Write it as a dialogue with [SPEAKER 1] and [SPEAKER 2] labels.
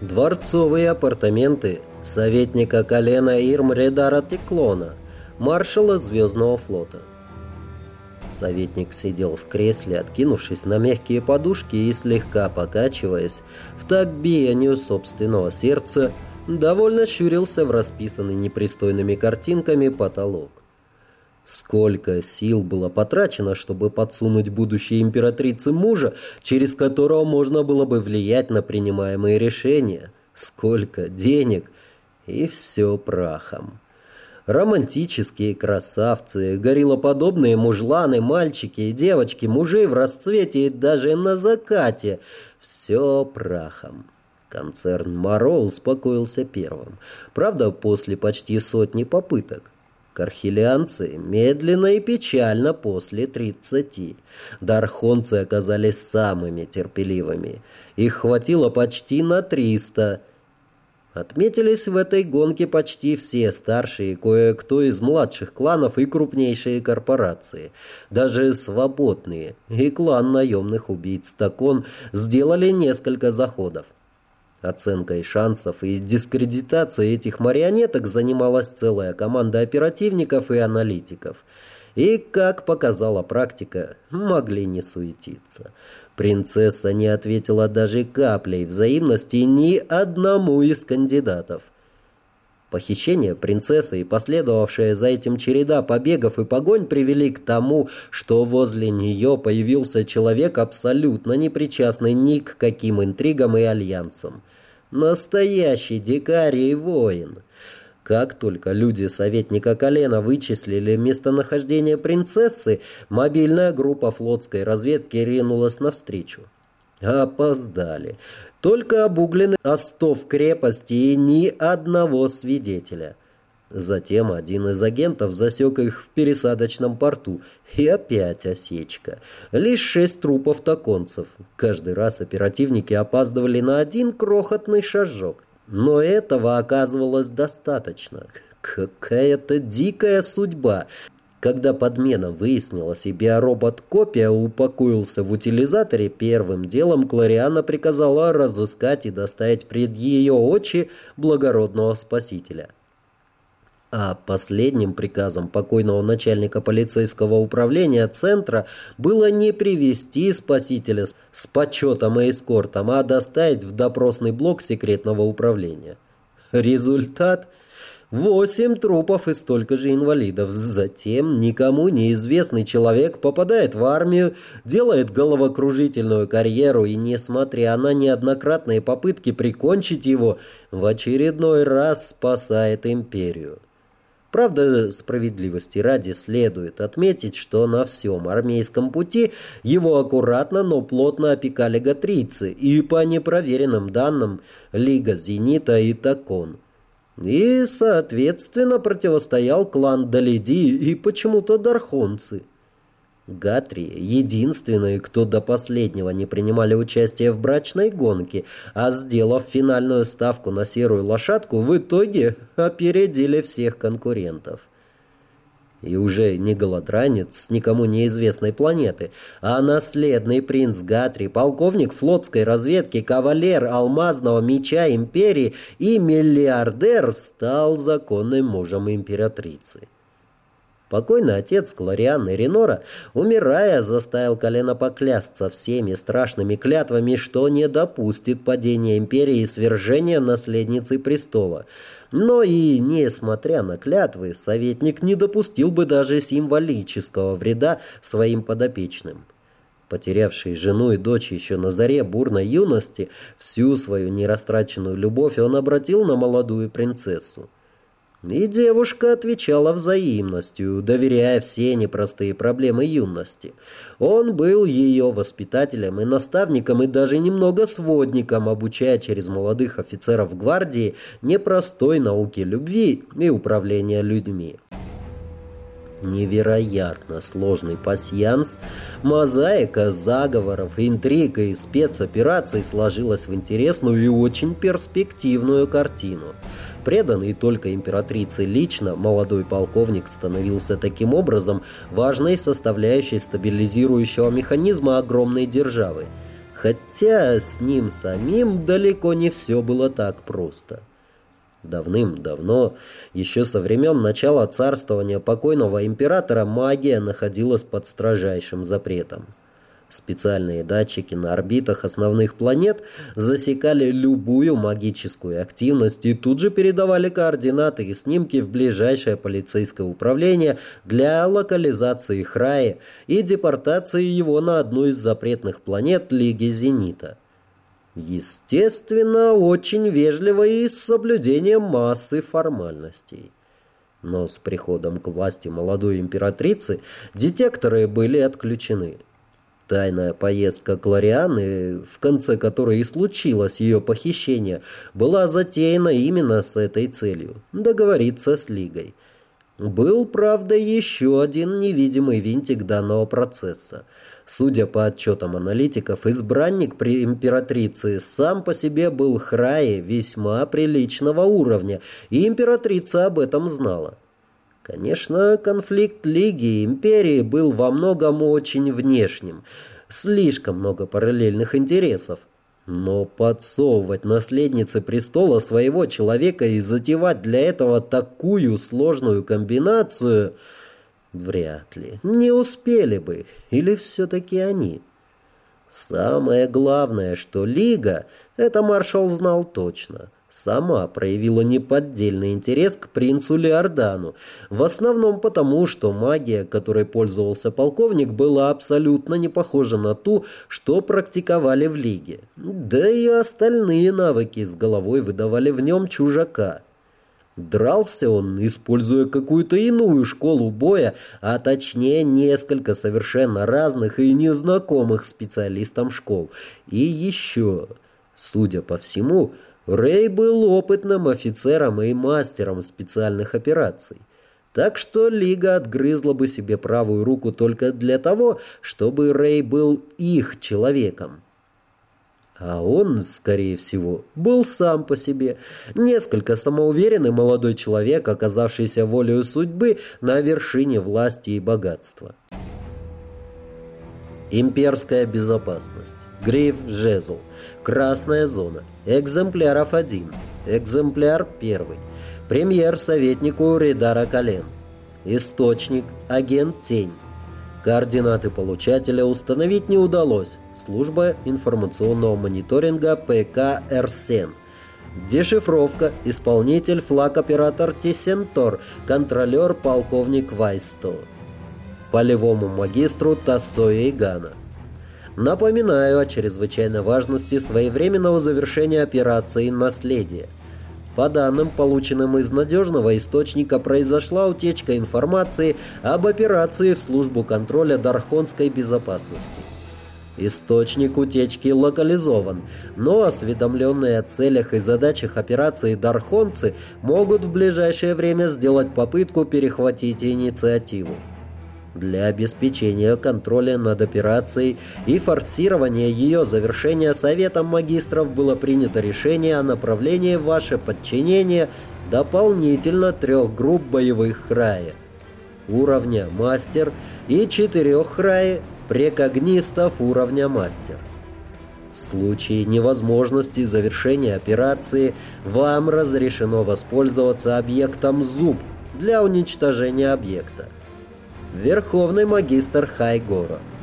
[SPEAKER 1] Дворцовые апартаменты советника колена Ирмредара Теклона, маршала Звездного флота. Советник сидел в кресле, откинувшись на мягкие подушки и слегка покачиваясь, в так биению собственного сердца, довольно щурился в расписанный непристойными картинками потолок. Сколько сил было потрачено, чтобы подсунуть будущей императрице мужа, через которого можно было бы влиять на принимаемые решения. Сколько денег. И все прахом. Романтические красавцы, гориллоподобные мужланы, мальчики и девочки, мужи в расцвете и даже на закате. Все прахом. Концерн Моро успокоился первым. Правда, после почти сотни попыток. Кархилианцы медленно и печально после тридцати. Дархонцы оказались самыми терпеливыми. Их хватило почти на триста. Отметились в этой гонке почти все старшие, кое-кто из младших кланов и крупнейшие корпорации. Даже свободные и клан наемных убийц Такон сделали несколько заходов. Оценкой шансов и дискредитацией этих марионеток занималась целая команда оперативников и аналитиков. И, как показала практика, могли не суетиться. Принцесса не ответила даже каплей взаимности ни одному из кандидатов. Похищение принцессы и последовавшая за этим череда побегов и погонь привели к тому, что возле нее появился человек, абсолютно непричастный ни к каким интригам и альянсам. Настоящий дикарь и воин. Как только люди советника Колена вычислили местонахождение принцессы, мобильная группа флотской разведки ринулась навстречу. Опоздали. Только обугленный остов крепости и ни одного свидетеля. Затем один из агентов засек их в пересадочном порту. И опять осечка. Лишь шесть трупов токонцев. Каждый раз оперативники опаздывали на один крохотный шажок. Но этого оказывалось достаточно. Какая-то дикая судьба. Когда подмена выяснилась и биоробот-копия упокоился в утилизаторе, первым делом Клариана приказала разыскать и доставить пред ее очи благородного спасителя а последним приказом покойного начальника полицейского управления центра было не привести спасителя с почетом и эскортом, а доставить в допросный блок секретного управления. Результат – Восемь трупов и столько же инвалидов. Затем никому неизвестный человек попадает в армию, делает головокружительную карьеру и, несмотря на неоднократные попытки прикончить его, в очередной раз спасает империю. Правда, справедливости ради следует отметить, что на всем армейском пути его аккуратно, но плотно опекали гатрийцы и, по непроверенным данным, Лига Зенита и Такон. И, соответственно, противостоял клан Далиди и почему-то Дархонцы. Гатри — единственные, кто до последнего не принимали участие в брачной гонке, а сделав финальную ставку на серую лошадку, в итоге опередили всех конкурентов. И уже не голодранец с никому неизвестной планеты, а наследный принц Гатри, полковник флотской разведки, кавалер алмазного меча империи и миллиардер стал законным мужем императрицы. Покойный отец Кларианы Ренора, умирая, заставил колено поклясться всеми страшными клятвами, что не допустит падения империи и свержения наследницы престола. Но и, несмотря на клятвы, советник не допустил бы даже символического вреда своим подопечным. Потерявший жену и дочь еще на заре бурной юности, всю свою нерастраченную любовь он обратил на молодую принцессу. И девушка отвечала взаимностью, доверяя все непростые проблемы юности. Он был ее воспитателем и наставником, и даже немного сводником, обучая через молодых офицеров гвардии непростой науке любви и управления людьми. Невероятно сложный пасьянс, мозаика заговоров, интриг и спецопераций сложилась в интересную и очень перспективную картину – Преданный только императрице лично, молодой полковник становился таким образом важной составляющей стабилизирующего механизма огромной державы. Хотя с ним самим далеко не все было так просто. Давным-давно, еще со времен начала царствования покойного императора, магия находилась под строжайшим запретом. Специальные датчики на орбитах основных планет засекали любую магическую активность и тут же передавали координаты и снимки в ближайшее полицейское управление для локализации Храи и депортации его на одну из запретных планет Лиги Зенита. Естественно, очень вежливо и с соблюдением массы формальностей. Но с приходом к власти молодой императрицы детекторы были отключены. Тайная поездка Кларианы, в конце которой и случилось ее похищение, была затеяна именно с этой целью – договориться с Лигой. Был, правда, еще один невидимый винтик данного процесса. Судя по отчетам аналитиков, избранник при императрице сам по себе был Храи весьма приличного уровня, и императрица об этом знала. Конечно, конфликт Лиги и Империи был во многом очень внешним. Слишком много параллельных интересов. Но подсовывать наследнице престола своего человека и затевать для этого такую сложную комбинацию... Вряд ли. Не успели бы. Или все-таки они? Самое главное, что Лига, это маршал знал точно, сама проявила неподдельный интерес к принцу Леордану, в основном потому, что магия, которой пользовался полковник, была абсолютно не похожа на ту, что практиковали в Лиге. Да и остальные навыки с головой выдавали в нем чужака. Дрался он, используя какую-то иную школу боя, а точнее несколько совершенно разных и незнакомых специалистам школ. И еще, судя по всему, Рэй был опытным офицером и мастером специальных операций. Так что Лига отгрызла бы себе правую руку только для того, чтобы Рэй был их человеком. А он, скорее всего, был сам по себе. Несколько самоуверенный молодой человек, оказавшийся волею судьбы на вершине власти и богатства. Имперская безопасность. Гриф Жезл. Красная зона. Экземпляров один. Экземпляр первый. Премьер советнику Ридара Колен. Источник. Агент Тень. Координаты получателя установить не удалось. Служба информационного мониторинга ПК «Эрсен». Дешифровка. Исполнитель флаг-оператор Тесентор. Контролер полковник Вайсто. Полевому магистру Тассо Игана. Напоминаю о чрезвычайной важности своевременного завершения операции «Наследие». По данным, полученным из надежного источника, произошла утечка информации об операции в службу контроля Дархонской безопасности. Источник утечки локализован, но осведомленные о целях и задачах операции Дархонцы могут в ближайшее время сделать попытку перехватить инициативу. Для обеспечения контроля над операцией и форсирования ее завершения Советом магистров было принято решение о направлении в ваше подчинение дополнительно трех групп боевых храя. Уровня мастер и четырех храя прекогнистов уровня мастер. В случае невозможности завершения операции вам разрешено воспользоваться объектом «Зуб» для уничтожения объекта. Верховный магистр Хайгора –